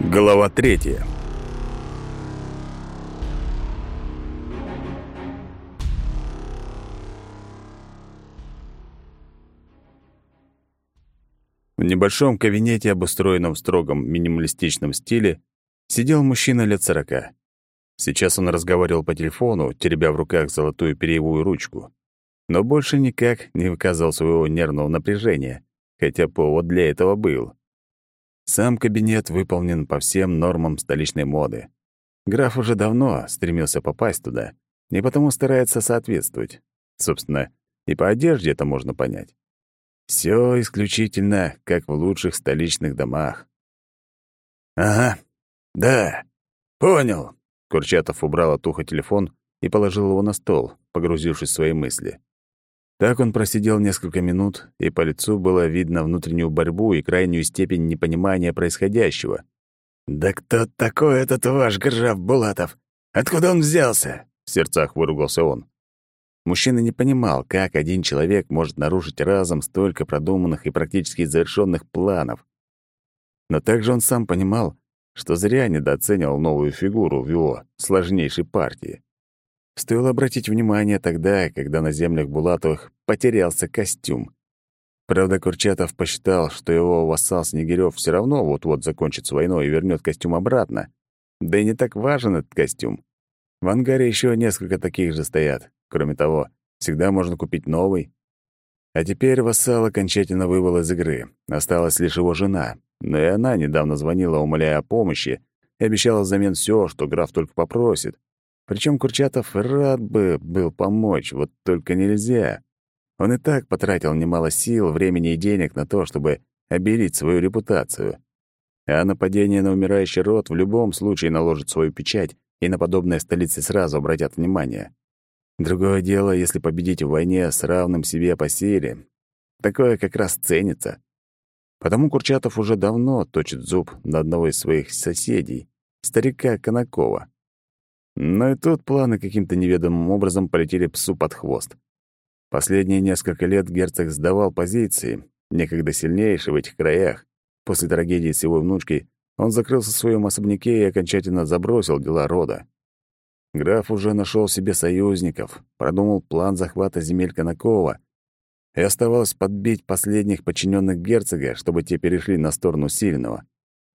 Глава третья. В небольшом кабинете, обустроенном в строгом минималистичном стиле, сидел мужчина лет сорока. Сейчас он разговаривал по телефону, теребя в руках золотую перьевую ручку. Но больше никак не выказывал своего нервного напряжения, хотя повод для этого был. Сам кабинет выполнен по всем нормам столичной моды. Граф уже давно стремился попасть туда, и потому старается соответствовать. Собственно, и по одежде это можно понять. Все исключительно, как в лучших столичных домах. «Ага, да, понял». Курчатов убрал от уха телефон и положил его на стол, погрузившись в свои мысли. Так он просидел несколько минут, и по лицу было видно внутреннюю борьбу и крайнюю степень непонимания происходящего. «Да кто такой этот ваш граф Булатов? Откуда он взялся?» — в сердцах выругался он. Мужчина не понимал, как один человек может нарушить разом столько продуманных и практически завершенных планов. Но также он сам понимал, что зря недооценивал новую фигуру в его сложнейшей партии. Стоило обратить внимание тогда, когда на землях Булатовых потерялся костюм. Правда, Курчатов посчитал, что его вассал Снегирёв все равно вот-вот закончит с войной и вернет костюм обратно. Да и не так важен этот костюм. В ангаре еще несколько таких же стоят. Кроме того, всегда можно купить новый. А теперь вассал окончательно вывел из игры. Осталась лишь его жена. Но и она недавно звонила, умоляя о помощи, и обещала взамен все, что граф только попросит. Причем Курчатов рад бы был помочь, вот только нельзя. Он и так потратил немало сил, времени и денег на то, чтобы обелить свою репутацию. А нападение на умирающий род в любом случае наложит свою печать, и на подобное столицы сразу обратят внимание. Другое дело, если победить в войне с равным себе по силе. Такое как раз ценится. Потому Курчатов уже давно точит зуб на одного из своих соседей, старика Конакова. Но и тут планы каким-то неведомым образом полетели псу под хвост. Последние несколько лет герцог сдавал позиции, некогда сильнейший в этих краях. После трагедии с его внучкой он закрылся в своем особняке и окончательно забросил дела рода. Граф уже нашел себе союзников, продумал план захвата земель Конакова, и оставалось подбить последних подчиненных герцога, чтобы те перешли на сторону сильного.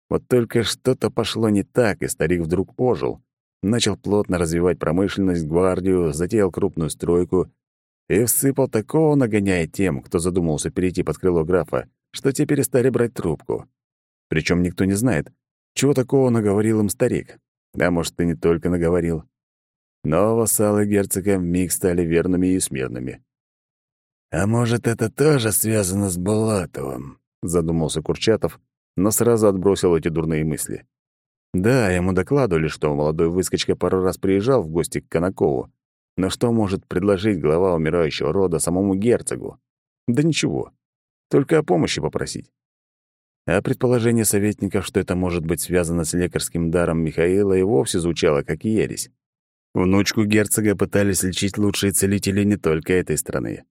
Вот только что-то пошло не так, и старик вдруг ожил начал плотно развивать промышленность, гвардию, затеял крупную стройку и всыпал такого, нагоняя тем, кто задумался перейти под крыло графа, что те перестали брать трубку. Причем никто не знает, чего такого наговорил им старик. Да, может, и не только наговорил. Но вассалы герцога вмиг стали верными и смирными. «А может, это тоже связано с Булатовым?» — задумался Курчатов, но сразу отбросил эти дурные мысли. Да, ему докладывали, что молодой выскочка пару раз приезжал в гости к Конакову. Но что может предложить глава умирающего рода самому герцогу? Да ничего. Только о помощи попросить. А предположение советников, что это может быть связано с лекарским даром Михаила, и вовсе звучало как ересь. Внучку герцога пытались лечить лучшие целители не только этой страны.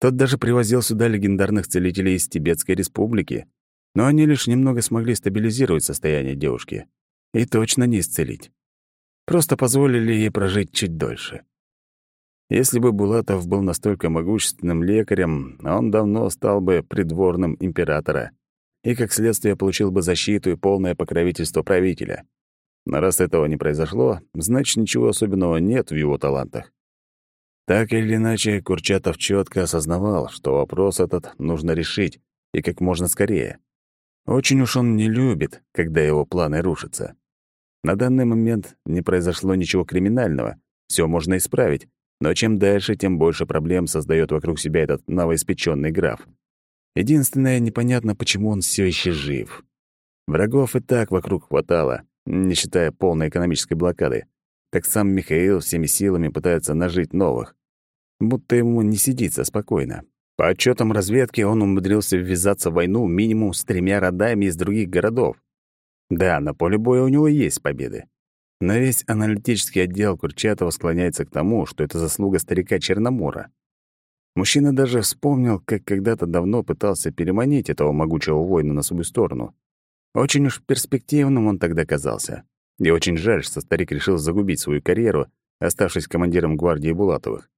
Тот даже привозил сюда легендарных целителей из Тибетской республики, но они лишь немного смогли стабилизировать состояние девушки и точно не исцелить. Просто позволили ей прожить чуть дольше. Если бы Булатов был настолько могущественным лекарем, он давно стал бы придворным императора и, как следствие, получил бы защиту и полное покровительство правителя. Но раз этого не произошло, значит, ничего особенного нет в его талантах. Так или иначе, Курчатов четко осознавал, что вопрос этот нужно решить, и как можно скорее. Очень уж он не любит, когда его планы рушатся. На данный момент не произошло ничего криминального, все можно исправить, но чем дальше, тем больше проблем создает вокруг себя этот новоиспеченный граф. Единственное, непонятно, почему он все еще жив. Врагов и так вокруг хватало, не считая полной экономической блокады. Так сам Михаил всеми силами пытается нажить новых. Будто ему не сидится спокойно. По отчетам разведки, он умудрился ввязаться в войну минимум с тремя родами из других городов. Да, на поле боя у него есть победы. Но весь аналитический отдел Курчатова склоняется к тому, что это заслуга старика Черномора. Мужчина даже вспомнил, как когда-то давно пытался переманить этого могучего воина на свою сторону. Очень уж перспективным он тогда казался. И очень жаль, что старик решил загубить свою карьеру, оставшись командиром гвардии Булатовых.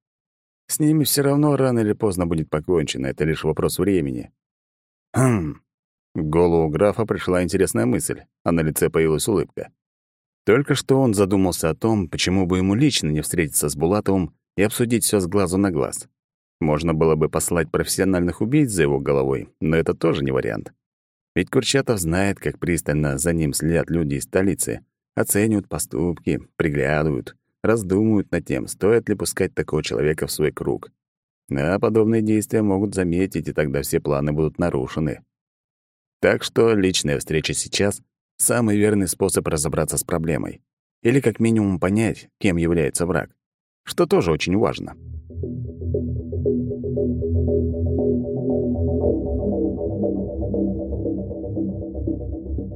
С ними все равно рано или поздно будет покончено, это лишь вопрос времени. Хм. В голову графа пришла интересная мысль, а на лице появилась улыбка. Только что он задумался о том, почему бы ему лично не встретиться с Булатовым и обсудить все с глазу на глаз. Можно было бы послать профессиональных убийц за его головой, но это тоже не вариант. Ведь Курчатов знает, как пристально за ним следят люди из столицы, оценивают поступки, приглядывают, раздумывают над тем, стоит ли пускать такого человека в свой круг. А подобные действия могут заметить, и тогда все планы будут нарушены. Так что личная встреча сейчас — самый верный способ разобраться с проблемой. Или как минимум понять, кем является враг. Что тоже очень важно.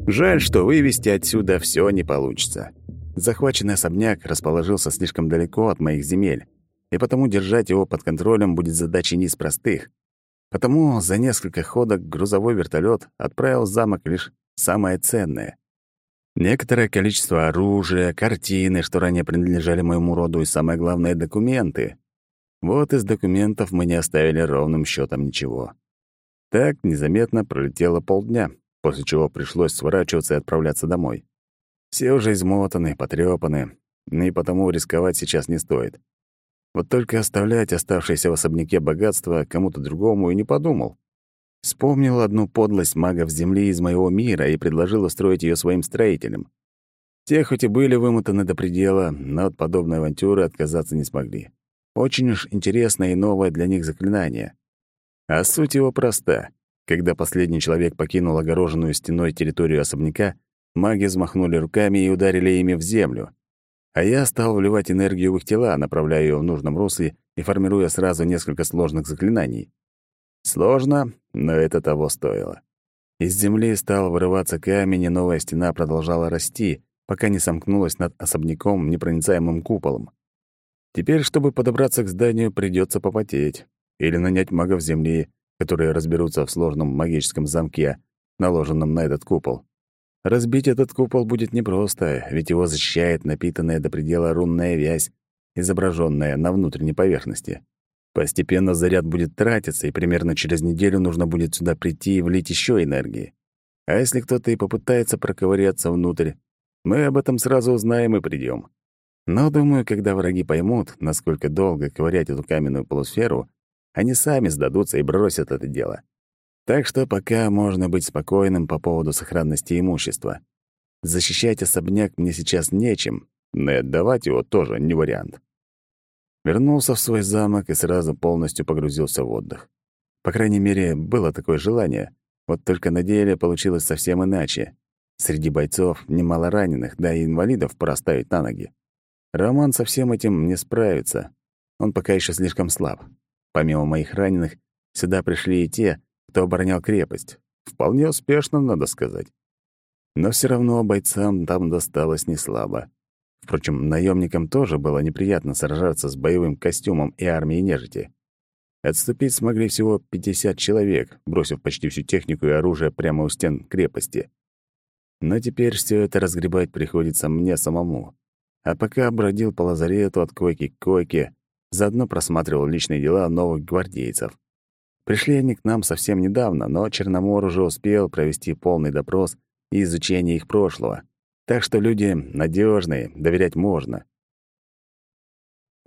Жаль, что вывести отсюда все не получится. Захваченный особняк расположился слишком далеко от моих земель, и потому держать его под контролем будет задачей не из простых. Потому за несколько ходок грузовой вертолет отправил в замок лишь самое ценное. Некоторое количество оружия, картины, что ранее принадлежали моему роду, и самое главное — документы. Вот из документов мы не оставили ровным счетом ничего. Так незаметно пролетело полдня, после чего пришлось сворачиваться и отправляться домой. Все уже измотаны, потрёпаны, и потому рисковать сейчас не стоит. Вот только оставлять оставшееся в особняке богатство кому-то другому и не подумал. Вспомнил одну подлость магов Земли из моего мира и предложил устроить ее своим строителям. Те хоть и были вымотаны до предела, но от подобной авантюры отказаться не смогли. Очень уж интересное и новое для них заклинание. А суть его проста. Когда последний человек покинул огороженную стеной территорию особняка, маги взмахнули руками и ударили ими в землю. А я стал вливать энергию в их тела, направляя ее в нужном русле и формируя сразу несколько сложных заклинаний. Сложно, но это того стоило. Из земли стал вырываться камень, и новая стена продолжала расти, пока не сомкнулась над особняком непроницаемым куполом. Теперь, чтобы подобраться к зданию, придется попотеть или нанять магов земли, которые разберутся в сложном магическом замке, наложенном на этот купол. Разбить этот купол будет непросто, ведь его защищает напитанная до предела рунная вязь, изображенная на внутренней поверхности. Постепенно заряд будет тратиться, и примерно через неделю нужно будет сюда прийти и влить еще энергии. А если кто-то и попытается проковыряться внутрь, мы об этом сразу узнаем и придем. Но, думаю, когда враги поймут, насколько долго ковырять эту каменную полусферу, они сами сдадутся и бросят это дело. Так что пока можно быть спокойным по поводу сохранности имущества. Защищать особняк мне сейчас нечем, но и отдавать его тоже не вариант. Вернулся в свой замок и сразу полностью погрузился в отдых. По крайней мере, было такое желание. Вот только на деле получилось совсем иначе. Среди бойцов немало раненых, да и инвалидов пора ставить на ноги. Роман со всем этим не справится. Он пока еще слишком слаб. Помимо моих раненых, сюда пришли и те, кто оборонял крепость. Вполне успешно, надо сказать. Но все равно бойцам там досталось неслабо. Впрочем, наемникам тоже было неприятно сражаться с боевым костюмом и армией нежити. Отступить смогли всего 50 человек, бросив почти всю технику и оружие прямо у стен крепости. Но теперь все это разгребать приходится мне самому. А пока бродил по лазарету от койки к койке, заодно просматривал личные дела новых гвардейцев. Пришли они к нам совсем недавно, но Черномор уже успел провести полный допрос и изучение их прошлого. Так что люди надежные, доверять можно.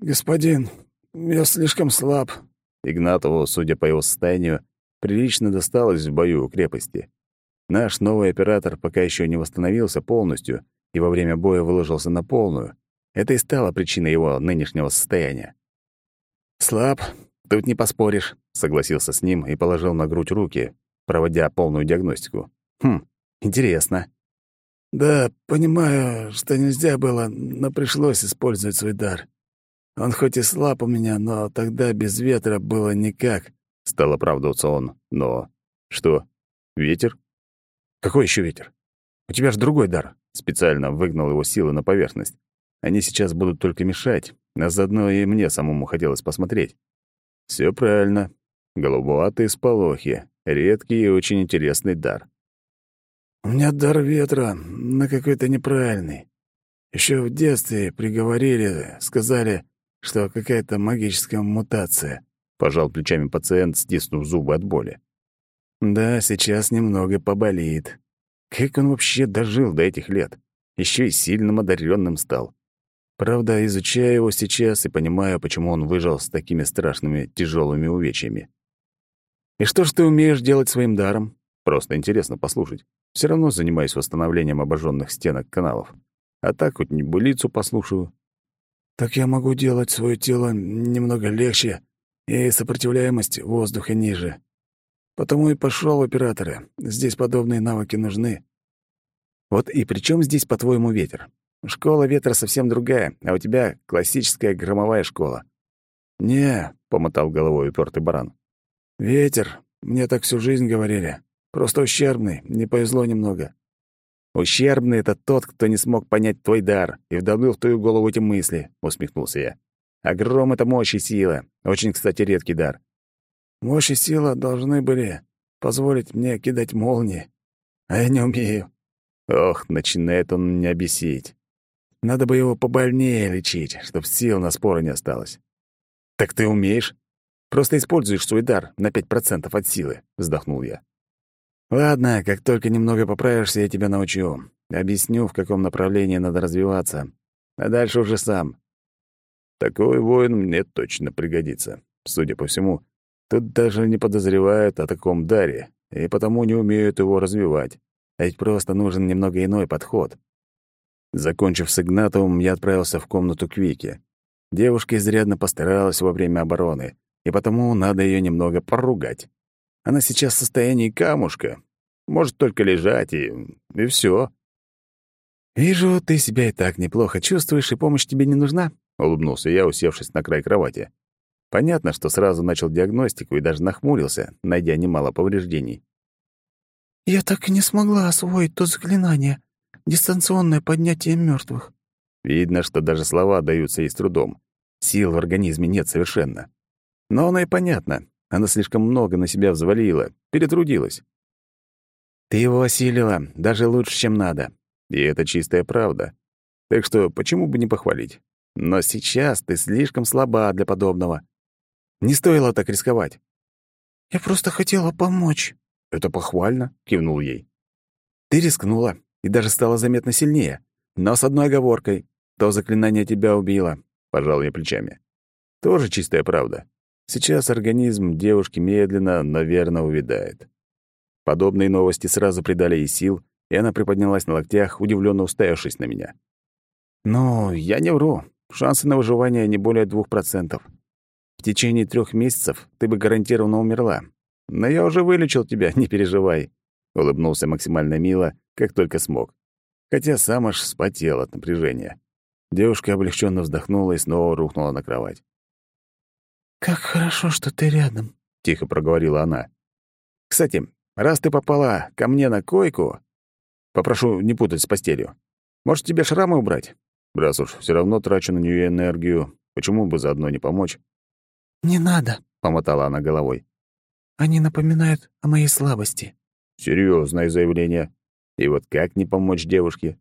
«Господин, я слишком слаб». Игнатову, судя по его состоянию, прилично досталось в бою у крепости. Наш новый оператор пока еще не восстановился полностью и во время боя выложился на полную. Это и стало причиной его нынешнего состояния. «Слаб, тут не поспоришь», — согласился с ним и положил на грудь руки, проводя полную диагностику. «Хм, интересно». «Да, понимаю, что нельзя было, но пришлось использовать свой дар. Он хоть и слаб у меня, но тогда без ветра было никак», — стал оправдываться он. «Но... что? Ветер? Какой еще ветер? У тебя же другой дар». Специально выгнал его силы на поверхность. Они сейчас будут только мешать, а заодно и мне самому хотелось посмотреть. Все правильно. Голубоватые сполохи. Редкий и очень интересный дар. У меня дар ветра, на какой-то неправильный. Еще в детстве приговорили, сказали, что какая-то магическая мутация. Пожал плечами пациент, стиснув зубы от боли. Да, сейчас немного поболит. Как он вообще дожил до этих лет? Еще и сильным одаренным стал. Правда, изучаю его сейчас и понимаю, почему он выжил с такими страшными тяжелыми увечьями. И что ж ты умеешь делать своим даром? Просто интересно послушать. Все равно занимаюсь восстановлением обожженных стенок каналов. А так хоть небылицу послушаю. Так я могу делать свое тело немного легче и сопротивляемость воздуха ниже. Потому и пошел в операторы. Здесь подобные навыки нужны. Вот и при чем здесь, по-твоему, ветер? Школа ветра совсем другая, а у тебя классическая громовая школа. «Не», — помотал головой упертый баран. «Ветер. Мне так всю жизнь говорили. Просто ущербный, не повезло немного». «Ущербный — это тот, кто не смог понять твой дар и вдавил в твою голову эти мысли», — усмехнулся я. «А это мощь и сила. Очень, кстати, редкий дар. Мощь и сила должны были позволить мне кидать молнии, а я не умею. Ох, начинает он меня бесить. Надо бы его побольнее лечить, чтоб сил на споры не осталось. Так ты умеешь? Просто используешь свой дар на пять процентов от силы, вздохнул я. Ладно, как только немного поправишься, я тебя научу. Объясню, в каком направлении надо развиваться. А дальше уже сам. Такой воин мне точно пригодится. Судя по всему, Тут даже не подозревают о таком даре, и потому не умеют его развивать. А ведь просто нужен немного иной подход. Закончив с Игнатовым, я отправился в комнату к Вике. Девушка изрядно постаралась во время обороны, и потому надо ее немного поругать. Она сейчас в состоянии камушка. Может только лежать, и... и все. «Вижу, ты себя и так неплохо чувствуешь, и помощь тебе не нужна», — улыбнулся я, усевшись на край кровати. Понятно, что сразу начал диагностику и даже нахмурился, найдя немало повреждений. «Я так и не смогла освоить то заклинание. Дистанционное поднятие мертвых. Видно, что даже слова даются ей с трудом. Сил в организме нет совершенно. Но оно и понятно. Она слишком много на себя взвалила, перетрудилась. Ты его осилила, даже лучше, чем надо. И это чистая правда. Так что почему бы не похвалить? Но сейчас ты слишком слаба для подобного. Не стоило так рисковать. Я просто хотела помочь. Это похвально, кивнул ей. Ты рискнула и даже стала заметно сильнее, но с одной оговоркой. То заклинание тебя убило, пожал я плечами. Тоже чистая правда. Сейчас организм девушки медленно, но верно увядает. Подобные новости сразу придали ей сил, и она приподнялась на локтях, удивленно уставившись на меня. «Ну, я не вру. Шансы на выживание не более двух процентов. В течение трех месяцев ты бы гарантированно умерла. Но я уже вылечил тебя, не переживай», — улыбнулся максимально мило, как только смог. Хотя сам аж вспотел от напряжения. Девушка облегченно вздохнула и снова рухнула на кровать. «Как хорошо, что ты рядом», — тихо проговорила она. «Кстати, раз ты попала ко мне на койку, попрошу не путать с постелью. Может, тебе шрамы убрать? Раз уж все равно трачу на нее энергию, почему бы заодно не помочь?» «Не надо», — помотала она головой. «Они напоминают о моей слабости». Серьезное заявление. И вот как не помочь девушке?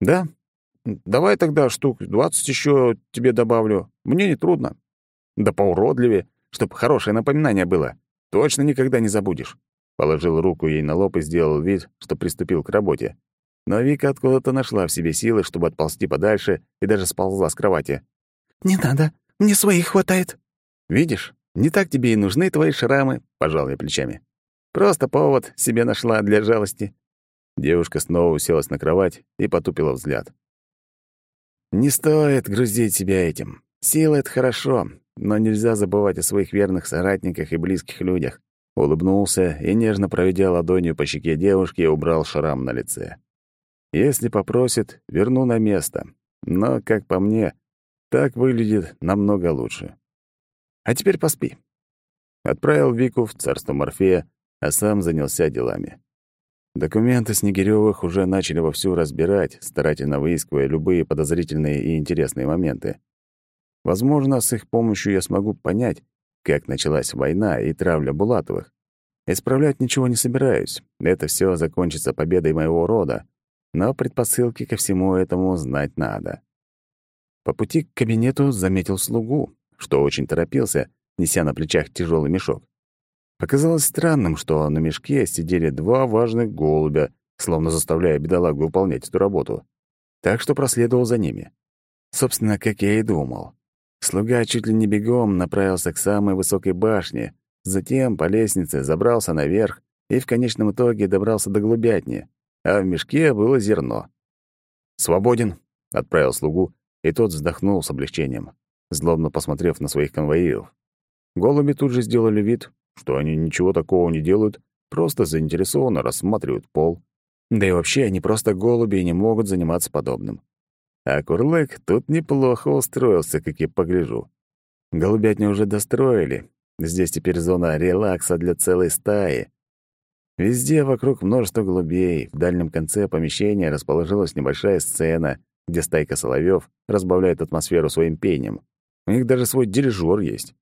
«Да? Давай тогда штук двадцать еще тебе добавлю. Мне не трудно. Да поуродливее, чтоб хорошее напоминание было. Точно никогда не забудешь». Положил руку ей на лоб и сделал вид, что приступил к работе. Но Вика откуда-то нашла в себе силы, чтобы отползти подальше, и даже сползла с кровати. «Не надо, мне своих хватает», «Видишь, не так тебе и нужны твои шрамы», — пожал я плечами. «Просто повод себе нашла для жалости». Девушка снова уселась на кровать и потупила взгляд. «Не стоит грузить себя этим. Сила — это хорошо, но нельзя забывать о своих верных соратниках и близких людях». Улыбнулся и, нежно проведя ладонью по щеке девушки, убрал шрам на лице. «Если попросит, верну на место. Но, как по мне, так выглядит намного лучше». А теперь поспи». Отправил Вику в царство Морфея, а сам занялся делами. Документы Снегирёвых уже начали вовсю разбирать, старательно выискивая любые подозрительные и интересные моменты. Возможно, с их помощью я смогу понять, как началась война и травля Булатовых. Исправлять ничего не собираюсь. Это все закончится победой моего рода. Но предпосылки ко всему этому знать надо. По пути к кабинету заметил слугу, что очень торопился, неся на плечах тяжелый мешок. Показалось странным, что на мешке сидели два важных голубя, словно заставляя бедолагу выполнять эту работу. Так что проследовал за ними. Собственно, как я и думал. Слуга чуть ли не бегом направился к самой высокой башне, затем по лестнице забрался наверх и в конечном итоге добрался до голубятни, а в мешке было зерно. «Свободен», — отправил слугу, и тот вздохнул с облегчением, злобно посмотрев на своих конвоиров. Голуби тут же сделали вид, что они ничего такого не делают, просто заинтересованно рассматривают пол. Да и вообще они просто голуби и не могут заниматься подобным. А Курлык тут неплохо устроился, как я погляжу. Голубятню уже достроили. Здесь теперь зона релакса для целой стаи. Везде вокруг множество голубей. В дальнем конце помещения расположилась небольшая сцена, где стайка соловьев разбавляет атмосферу своим пением. У них даже свой дирижер есть.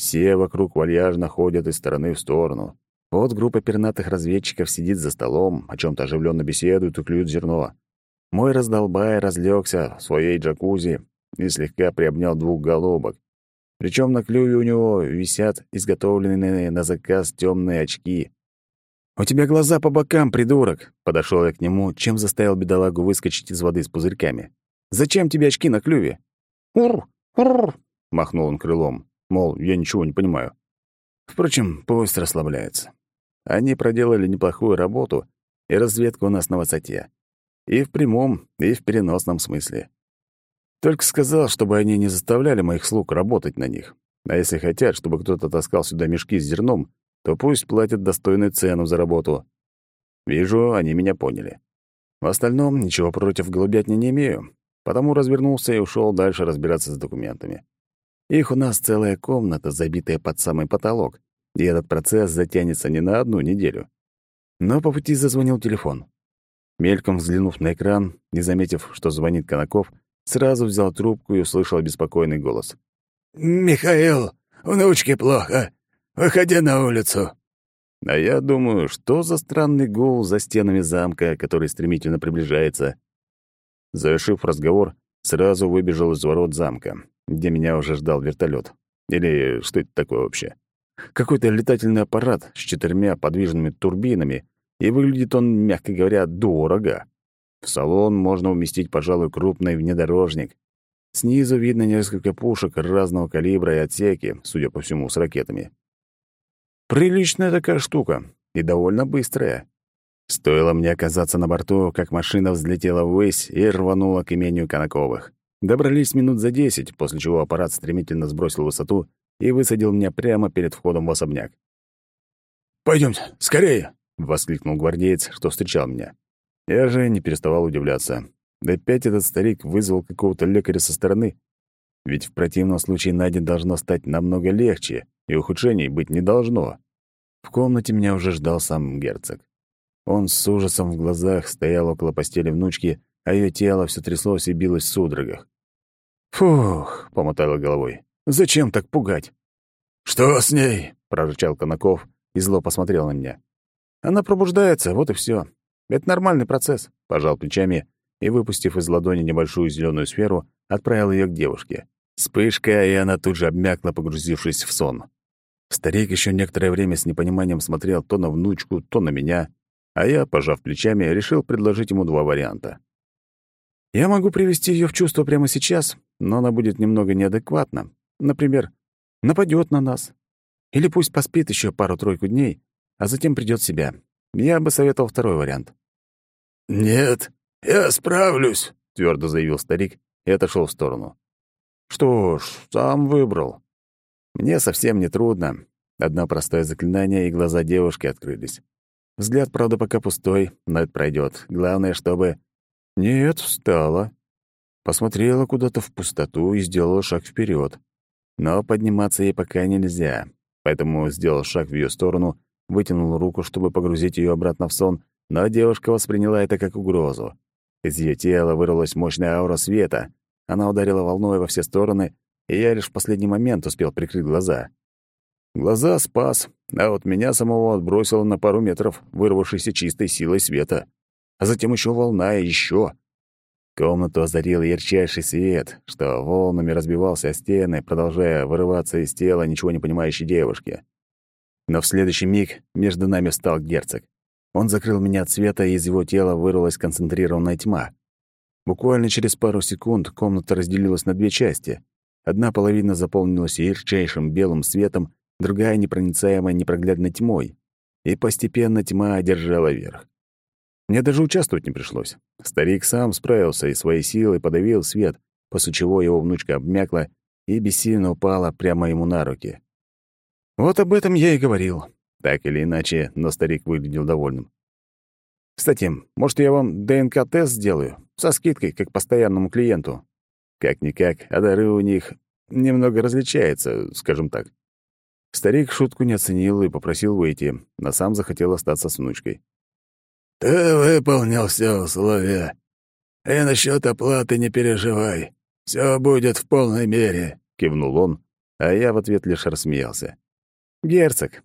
Все вокруг вальяжно ходят из стороны в сторону. Вот группа пернатых разведчиков сидит за столом, о чем то оживленно беседуют и клюют зерно. Мой раздолбай разлегся в своей джакузи и слегка приобнял двух голубок. Причем на клюве у него висят изготовленные на заказ темные очки. «У тебя глаза по бокам, придурок!» — подошел я к нему, чем заставил бедолагу выскочить из воды с пузырьками. «Зачем тебе очки на клюве?» «Ур! Ур!» — махнул он крылом. Мол, я ничего не понимаю. Впрочем, пусть расслабляется. Они проделали неплохую работу, и разведка у нас на высоте. И в прямом, и в переносном смысле. Только сказал, чтобы они не заставляли моих слуг работать на них. А если хотят, чтобы кто-то таскал сюда мешки с зерном, то пусть платят достойную цену за работу. Вижу, они меня поняли. В остальном ничего против голубятни не имею, потому развернулся и ушел дальше разбираться с документами. Их у нас целая комната, забитая под самый потолок, и этот процесс затянется не на одну неделю. Но по пути зазвонил телефон. Мельком взглянув на экран, не заметив, что звонит Конаков, сразу взял трубку и услышал обеспокоенный голос. «Михаил, внучке плохо. Выходи на улицу». А я думаю, что за странный гул за стенами замка, который стремительно приближается. Завершив разговор, сразу выбежал из ворот замка где меня уже ждал вертолет. Или что это такое вообще? Какой-то летательный аппарат с четырьмя подвижными турбинами, и выглядит он, мягко говоря, дорого. В салон можно уместить, пожалуй, крупный внедорожник. Снизу видно несколько пушек разного калибра и отсеки, судя по всему, с ракетами. Приличная такая штука и довольно быстрая. Стоило мне оказаться на борту, как машина взлетела ввысь и рванула к имению Конаковых. Добрались минут за десять, после чего аппарат стремительно сбросил высоту и высадил меня прямо перед входом в особняк. «Пойдёмте, скорее!» — воскликнул гвардеец, что встречал меня. Я же не переставал удивляться. Да опять этот старик вызвал какого-то лекаря со стороны. Ведь в противном случае Наде должно стать намного легче, и ухудшений быть не должно. В комнате меня уже ждал сам герцог. Он с ужасом в глазах стоял около постели внучки, а ее тело все тряслось и билось в судорогах. «Фух», — помотала головой, — «зачем так пугать?» «Что с ней?» — прорычал Конаков и зло посмотрел на меня. «Она пробуждается, вот и все. Это нормальный процесс», — пожал плечами и, выпустив из ладони небольшую зеленую сферу, отправил ее к девушке. Вспышка, и она тут же обмякла, погрузившись в сон. Старик еще некоторое время с непониманием смотрел то на внучку, то на меня, а я, пожав плечами, решил предложить ему два варианта. Я могу привести ее в чувство прямо сейчас, но она будет немного неадекватна. Например, нападет на нас. Или пусть поспит еще пару-тройку дней, а затем придет в себя. Я бы советовал второй вариант. «Нет, я справлюсь», — твердо заявил старик и отошел в сторону. «Что ж, сам выбрал. Мне совсем не трудно. Одно простое заклинание, и глаза девушки открылись. Взгляд, правда, пока пустой, но это пройдет. Главное, чтобы нет, встала. Посмотрела куда-то в пустоту и сделала шаг вперед. Но подниматься ей пока нельзя, поэтому сделал шаг в ее сторону, вытянул руку, чтобы погрузить ее обратно в сон, но девушка восприняла это как угрозу. Из ее тела вырвалась мощная аура света. Она ударила волной во все стороны, и я лишь в последний момент успел прикрыть глаза. Глаза спас, а вот меня самого отбросило на пару метров, вырвавшейся чистой силой света. А затем еще волна и еще. Комнату озарил ярчайший свет, что волнами разбивался о стены, продолжая вырываться из тела ничего не понимающей девушки. Но в следующий миг между нами встал герцог. Он закрыл меня от света, и из его тела вырвалась концентрированная тьма. Буквально через пару секунд комната разделилась на две части. Одна половина заполнилась ярчайшим белым светом, другая — непроницаемой непроглядной тьмой. И постепенно тьма одержала верх. Мне даже участвовать не пришлось. Старик сам справился и своей силой подавил свет, после чего его внучка обмякла и бессильно упала прямо ему на руки. Вот об этом я и говорил. Так или иначе, но старик выглядел довольным. Кстати, может, я вам ДНК-тест сделаю? Со скидкой, как постоянному клиенту. Как-никак, а дары у них немного различаются, скажем так. Старик шутку не оценил и попросил выйти, но сам захотел остаться с внучкой. «Ты выполнил все условия. И насчет оплаты не переживай. Все будет в полной мере», — кивнул он, а я в ответ лишь рассмеялся. «Герцог,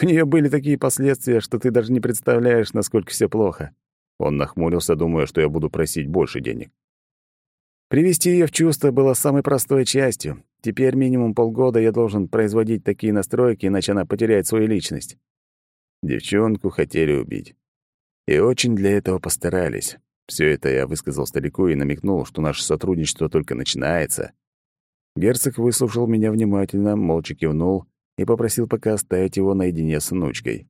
у нее были такие последствия, что ты даже не представляешь, насколько все плохо». Он нахмурился, думая, что я буду просить больше денег. Привести ее в чувство было самой простой частью. Теперь минимум полгода я должен производить такие настройки, иначе она потеряет свою личность. Девчонку хотели убить. И очень для этого постарались. Все это я высказал старику и намекнул, что наше сотрудничество только начинается. Герцог выслушал меня внимательно, молча кивнул и попросил пока оставить его наедине с внучкой.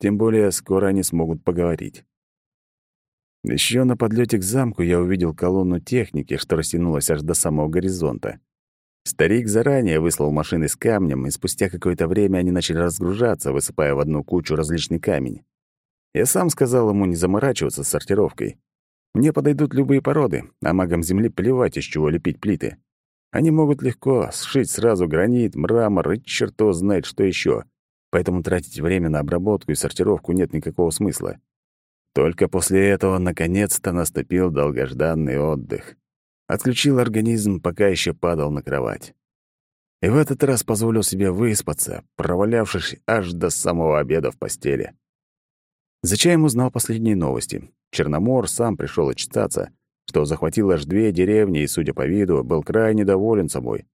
Тем более скоро они смогут поговорить. Еще на подлете к замку я увидел колонну техники, что растянулась аж до самого горизонта. Старик заранее выслал машины с камнем, и спустя какое-то время они начали разгружаться, высыпая в одну кучу различный камень. Я сам сказал ему не заморачиваться с сортировкой. Мне подойдут любые породы, а магам Земли плевать, из чего лепить плиты. Они могут легко сшить сразу гранит, мрамор и черто знает, что еще. Поэтому тратить время на обработку и сортировку нет никакого смысла. Только после этого наконец-то наступил долгожданный отдых. Отключил организм, пока еще падал на кровать. И в этот раз позволил себе выспаться, провалявшись аж до самого обеда в постели. За чаем узнал последние новости. Черномор сам пришел отчитаться, что захватил аж две деревни и, судя по виду, был крайне доволен собой.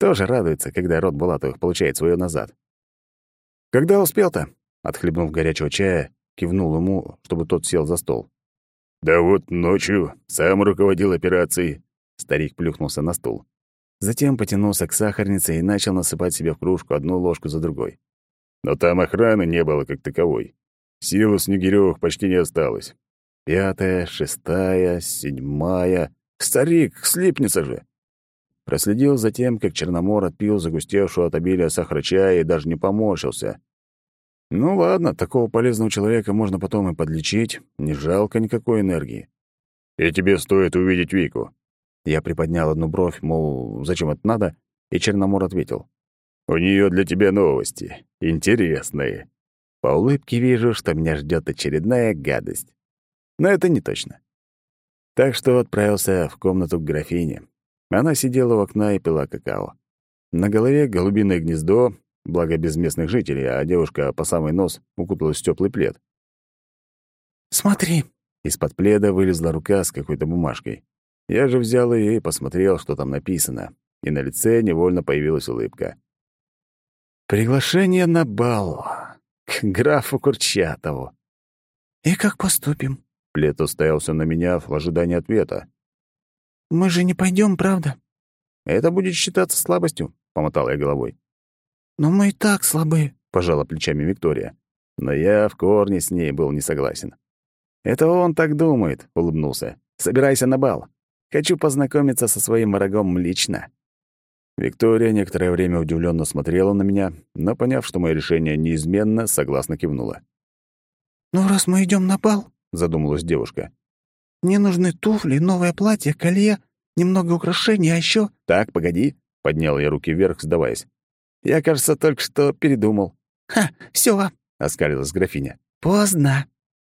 Тоже радуется, когда род Булатовых получает свое назад. «Когда успел-то?» — отхлебнув горячего чая, Кивнул ему, чтобы тот сел за стол. «Да вот ночью сам руководил операцией». Старик плюхнулся на стул. Затем потянулся к сахарнице и начал насыпать себе в кружку одну ложку за другой. Но там охраны не было как таковой. Сил у Снегирёвых почти не осталось. Пятая, шестая, седьмая... Старик, слипнется же! Проследил за тем, как Черномор отпил загустевшую от обилия сахара чая и даже не поморщился. Ну ладно, такого полезного человека можно потом и подлечить, не жалко никакой энергии. И тебе стоит увидеть Вику. Я приподнял одну бровь, мол, зачем это надо, и Черномор ответил. У нее для тебя новости. Интересные. По улыбке вижу, что меня ждет очередная гадость. Но это не точно. Так что отправился в комнату к графине. Она сидела у окна и пила какао. На голове голубиное гнездо, благо без местных жителей, а девушка по самый нос укуталась в теплый плед. «Смотри!» Из-под пледа вылезла рука с какой-то бумажкой. Я же взял ее и посмотрел, что там написано, и на лице невольно появилась улыбка. «Приглашение на бал к графу Курчатову». «И как поступим?» Плед уставился на меня в ожидании ответа. «Мы же не пойдем, правда?» «Это будет считаться слабостью», — помотал я головой. «Но мы и так слабы», — пожала плечами Виктория. Но я в корне с ней был не согласен. «Это он так думает», — улыбнулся. «Собирайся на бал. Хочу познакомиться со своим врагом лично». Виктория некоторое время удивленно смотрела на меня, но, поняв, что мое решение неизменно, согласно кивнула. «Ну, раз мы идем на бал», — задумалась девушка. «мне нужны туфли, новое платье, колье, немного украшений, а еще. «Так, погоди», — поднял я руки вверх, сдаваясь. Я, кажется, только что передумал. «Ха, всё!» — оскалилась графиня. «Поздно!»